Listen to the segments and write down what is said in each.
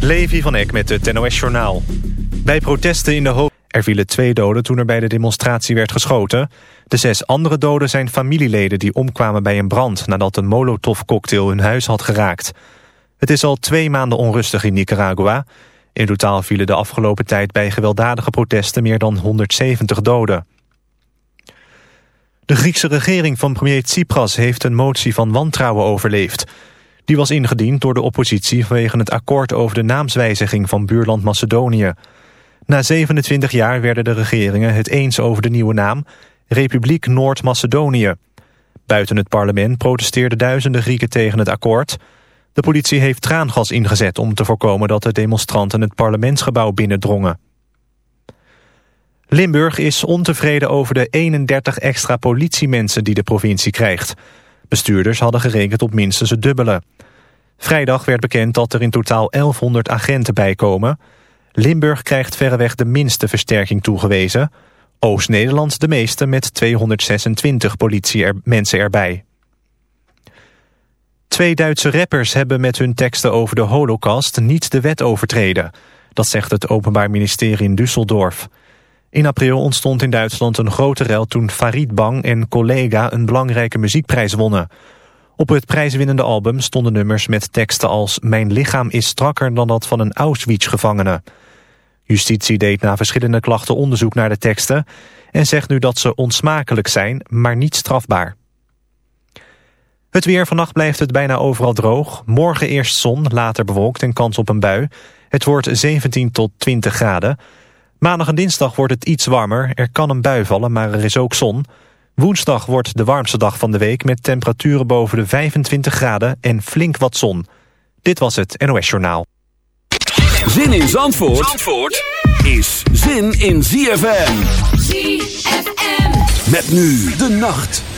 Levi van Eck met het NOS-journaal. Bij protesten in de hoofd... Er vielen twee doden toen er bij de demonstratie werd geschoten. De zes andere doden zijn familieleden die omkwamen bij een brand... nadat een molotovcocktail hun huis had geraakt. Het is al twee maanden onrustig in Nicaragua. In totaal vielen de afgelopen tijd bij gewelddadige protesten... meer dan 170 doden. De Griekse regering van premier Tsipras heeft een motie van wantrouwen overleefd... Die was ingediend door de oppositie vanwege het akkoord over de naamswijziging van buurland Macedonië. Na 27 jaar werden de regeringen het eens over de nieuwe naam Republiek Noord-Macedonië. Buiten het parlement protesteerden duizenden Grieken tegen het akkoord. De politie heeft traangas ingezet om te voorkomen dat de demonstranten het parlementsgebouw binnendrongen. Limburg is ontevreden over de 31 extra politiemensen die de provincie krijgt. Bestuurders hadden gerekend op minstens het dubbele. Vrijdag werd bekend dat er in totaal 1100 agenten bijkomen. Limburg krijgt verreweg de minste versterking toegewezen. Oost-Nederland de meeste met 226 politiemensen erbij. Twee Duitse rappers hebben met hun teksten over de holocaust niet de wet overtreden. Dat zegt het Openbaar Ministerie in Düsseldorf. In april ontstond in Duitsland een grote rel toen Farid Bang en Collega een belangrijke muziekprijs wonnen. Op het prijswinnende album stonden nummers met teksten als... Mijn lichaam is strakker dan dat van een Auschwitz-gevangene. Justitie deed na verschillende klachten onderzoek naar de teksten... en zegt nu dat ze onsmakelijk zijn, maar niet strafbaar. Het weer vannacht blijft het bijna overal droog. Morgen eerst zon, later bewolkt en kans op een bui. Het wordt 17 tot 20 graden. Maandag en dinsdag wordt het iets warmer. Er kan een bui vallen, maar er is ook zon. Woensdag wordt de warmste dag van de week... met temperaturen boven de 25 graden en flink wat zon. Dit was het NOS Journaal. Zin in Zandvoort, Zandvoort is zin in ZFM. ZFM. Met nu de nacht.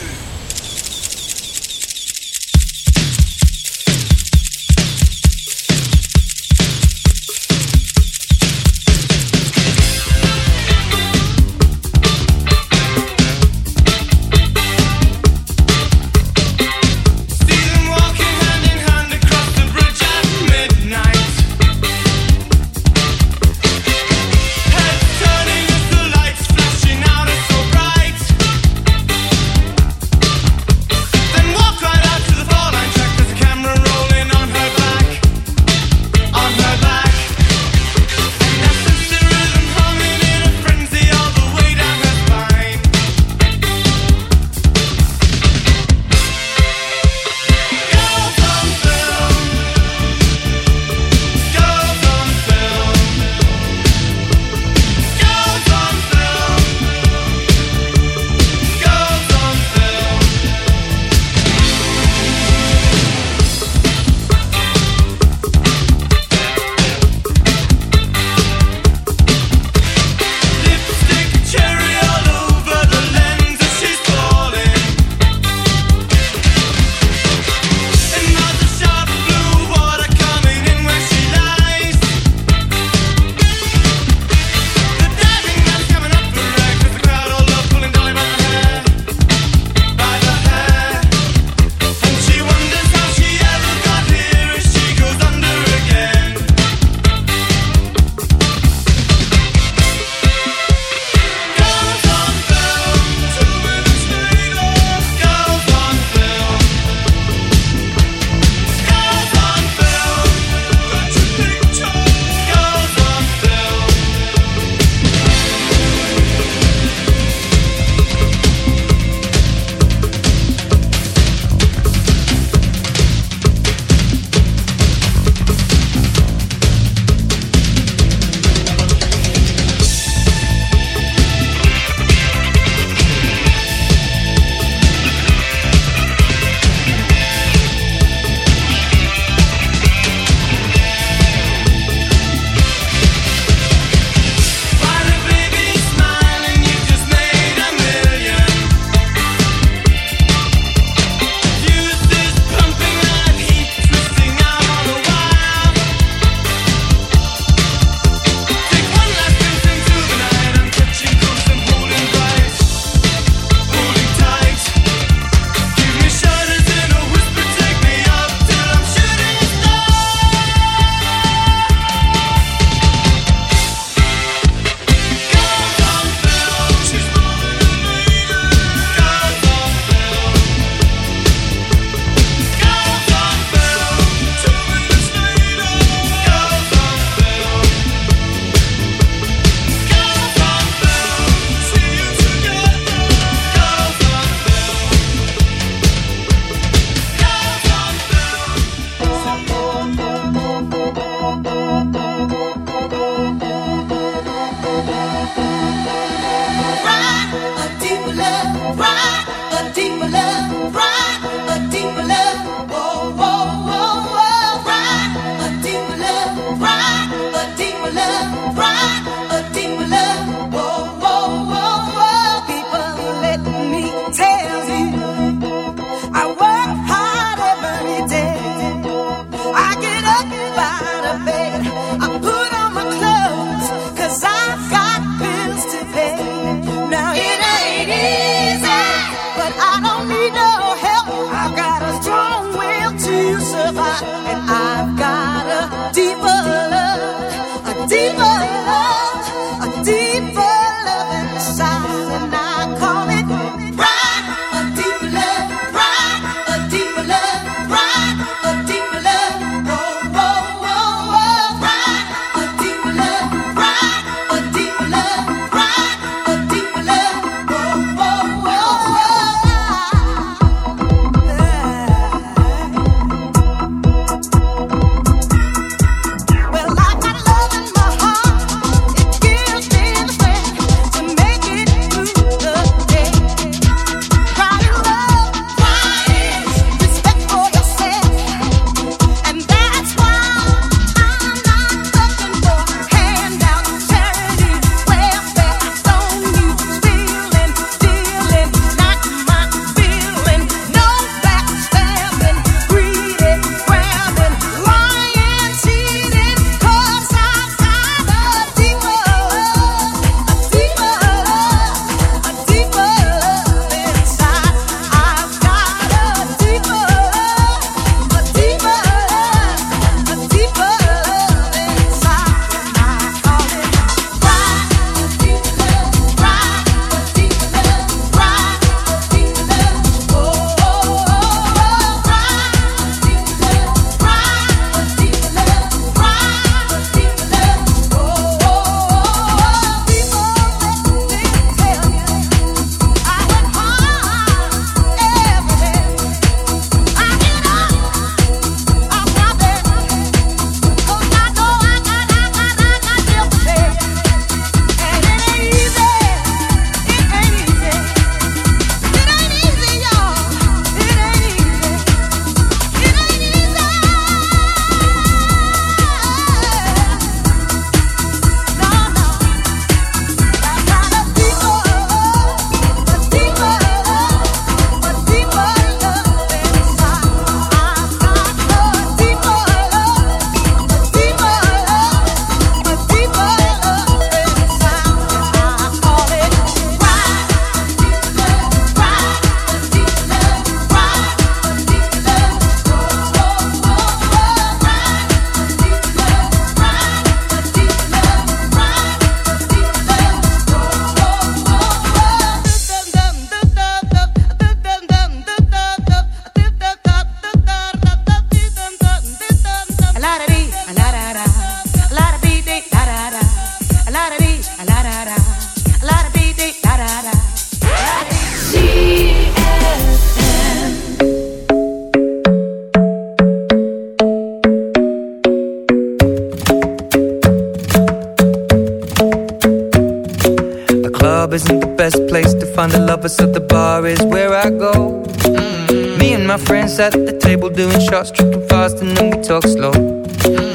Find the lovers, so the bar is where I go. Mm. Me and my friends at the table doing shots, tripping fast, and then we talk slow.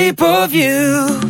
pay-per-view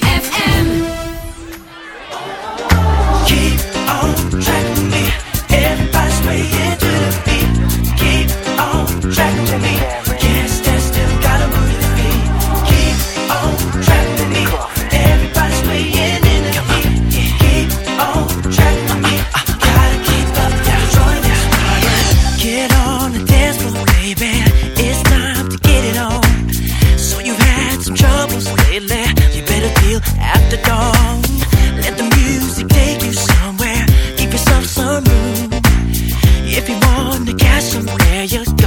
if you wanna get somewhere, you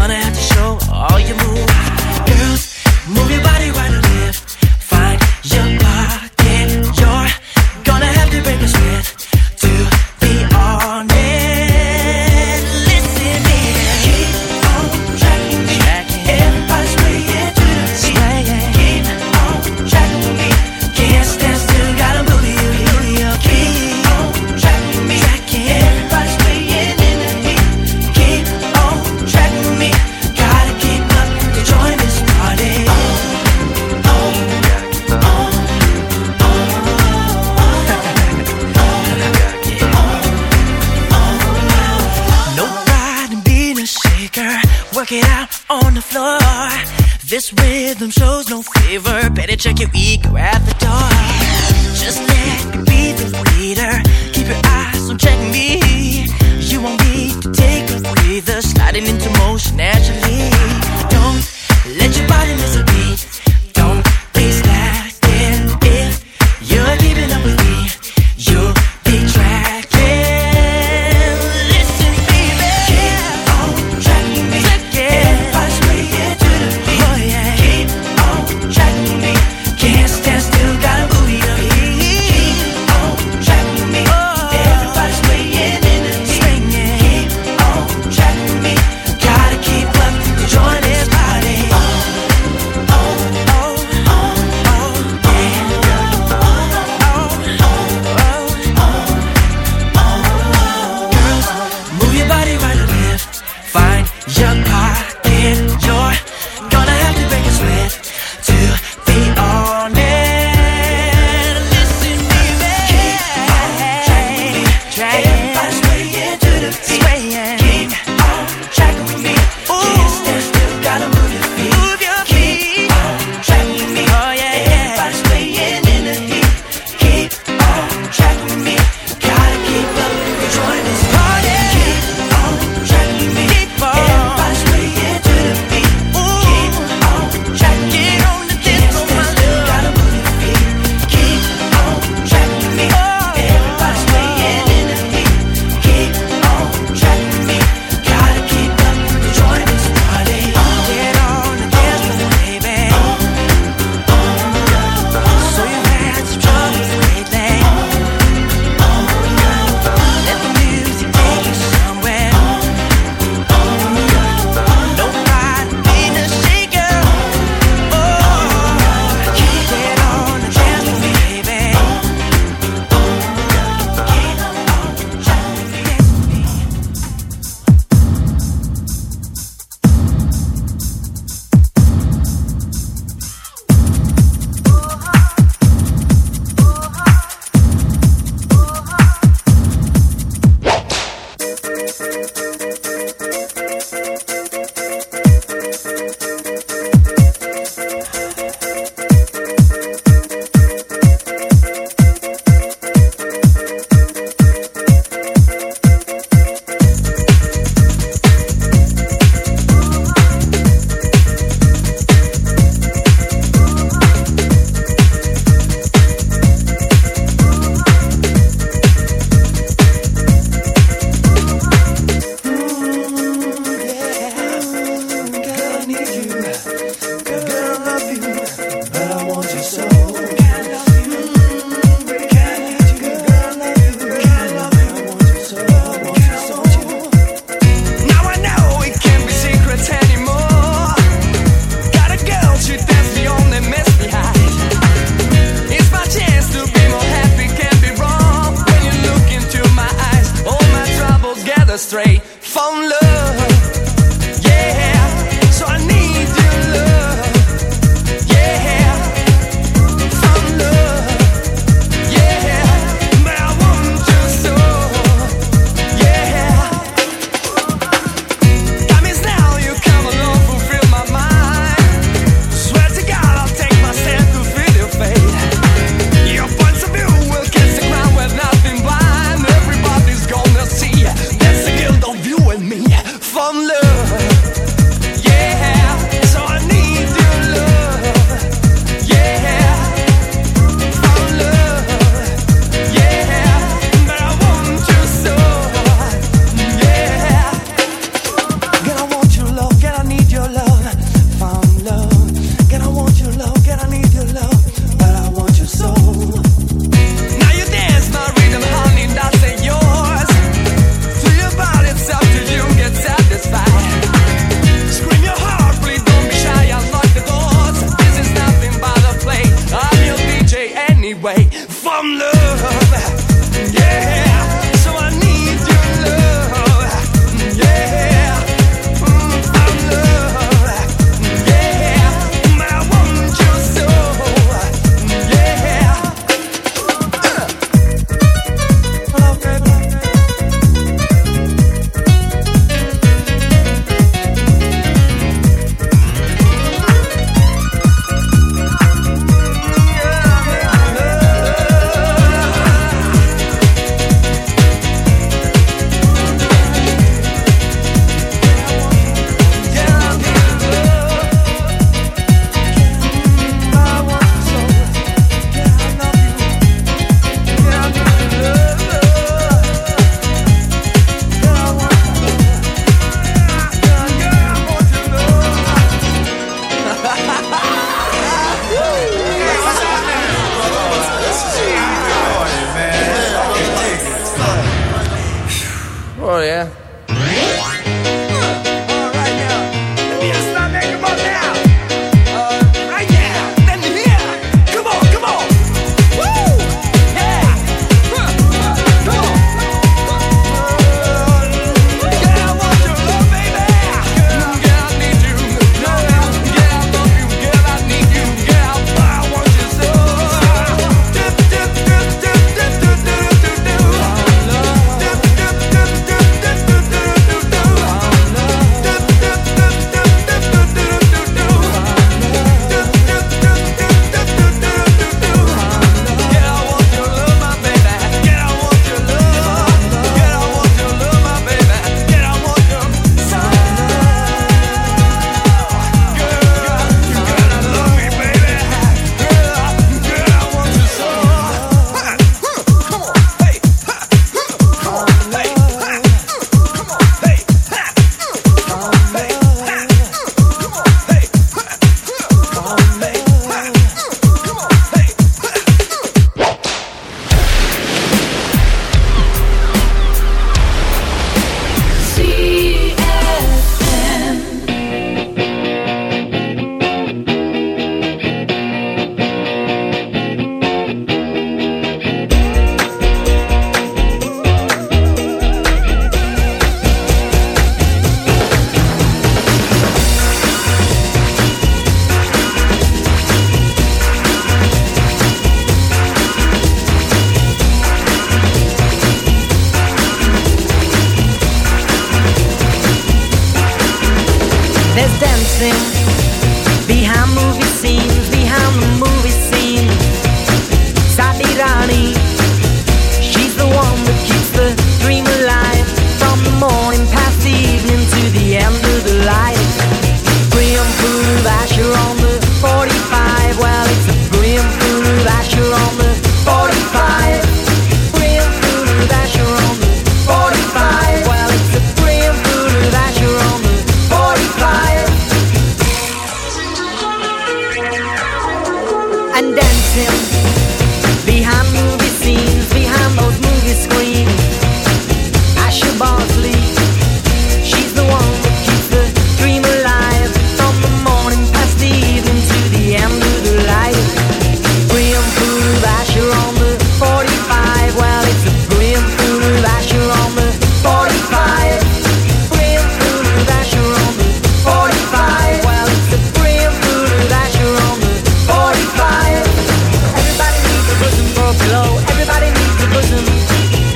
bosom.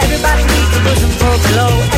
Everybody needs a bosom for glow.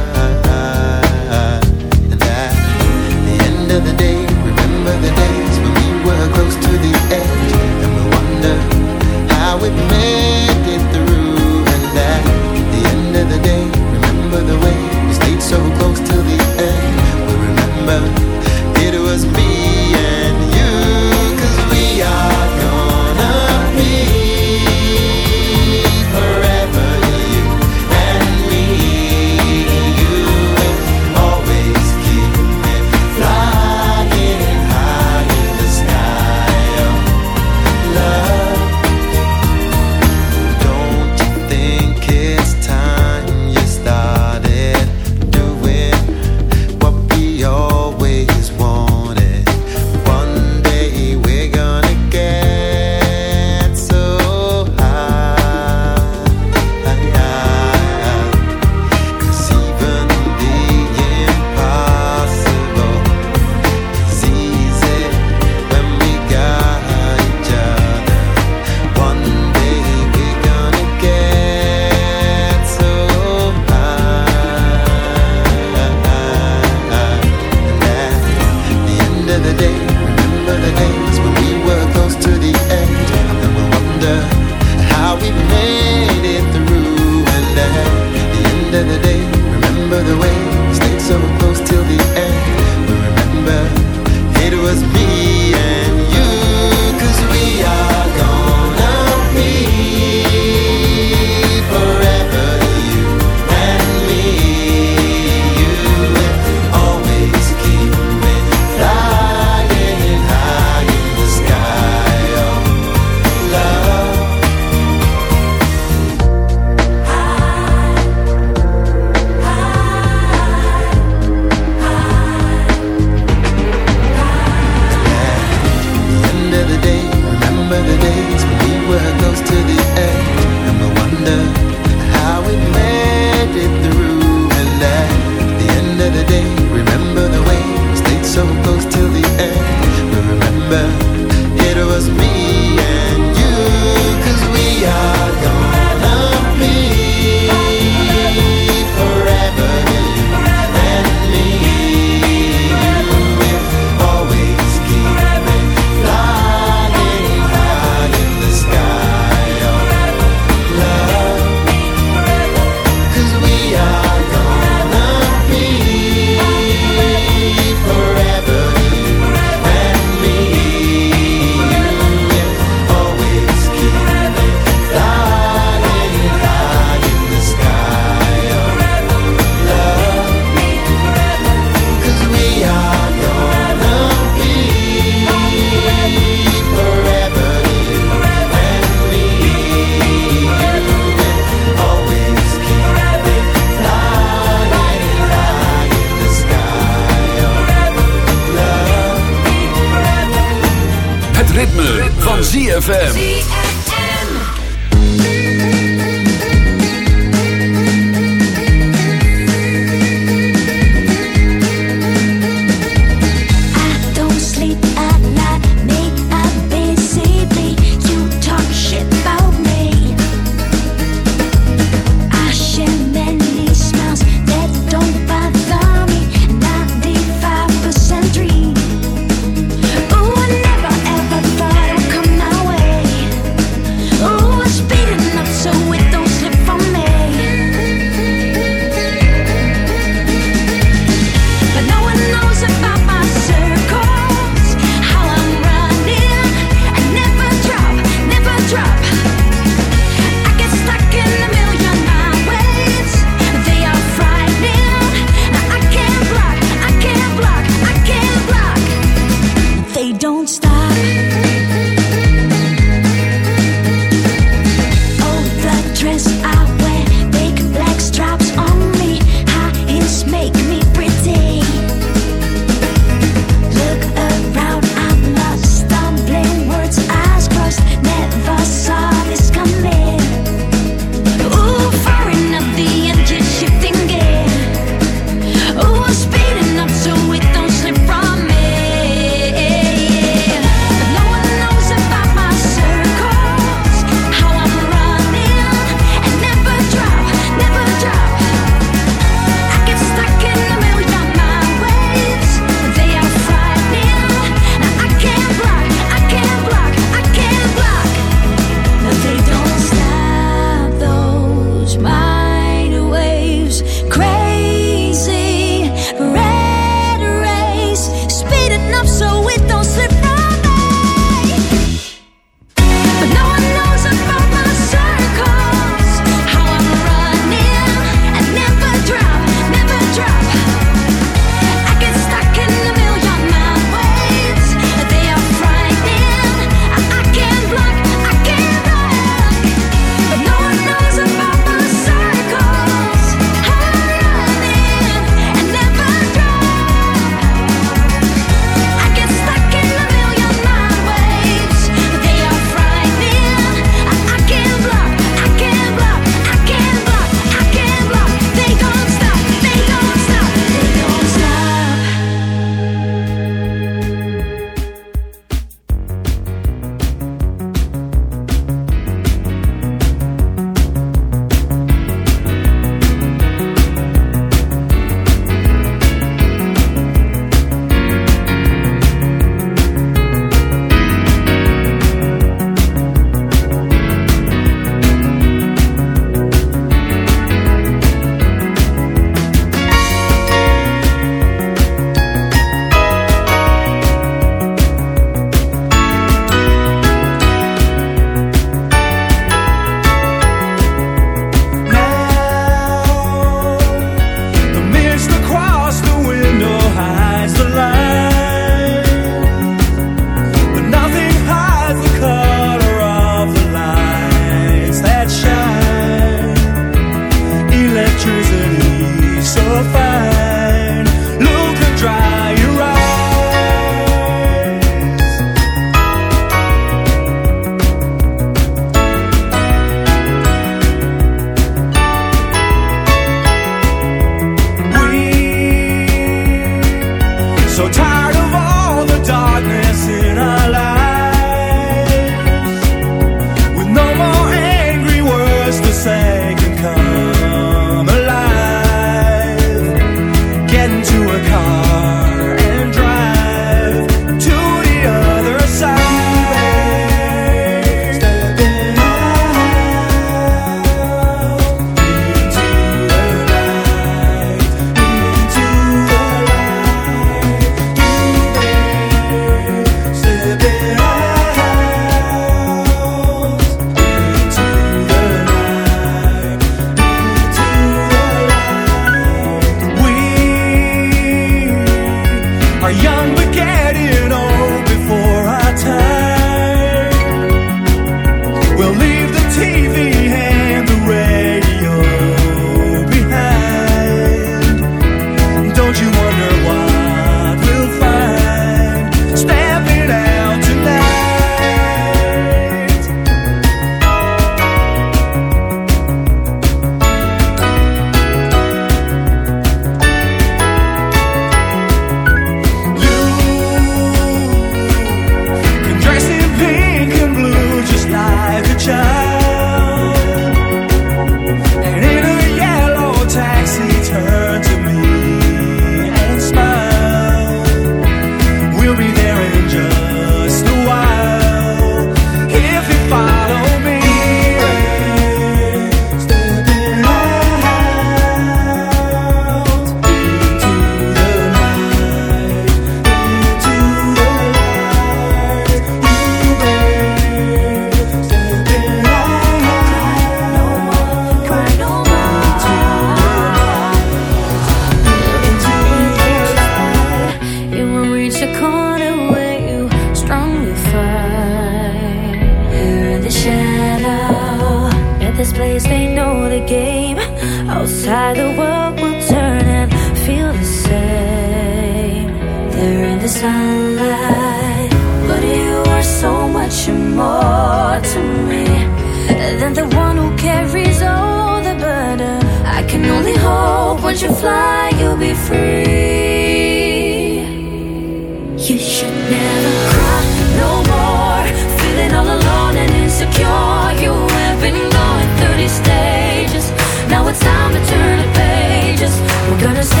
We're gonna stand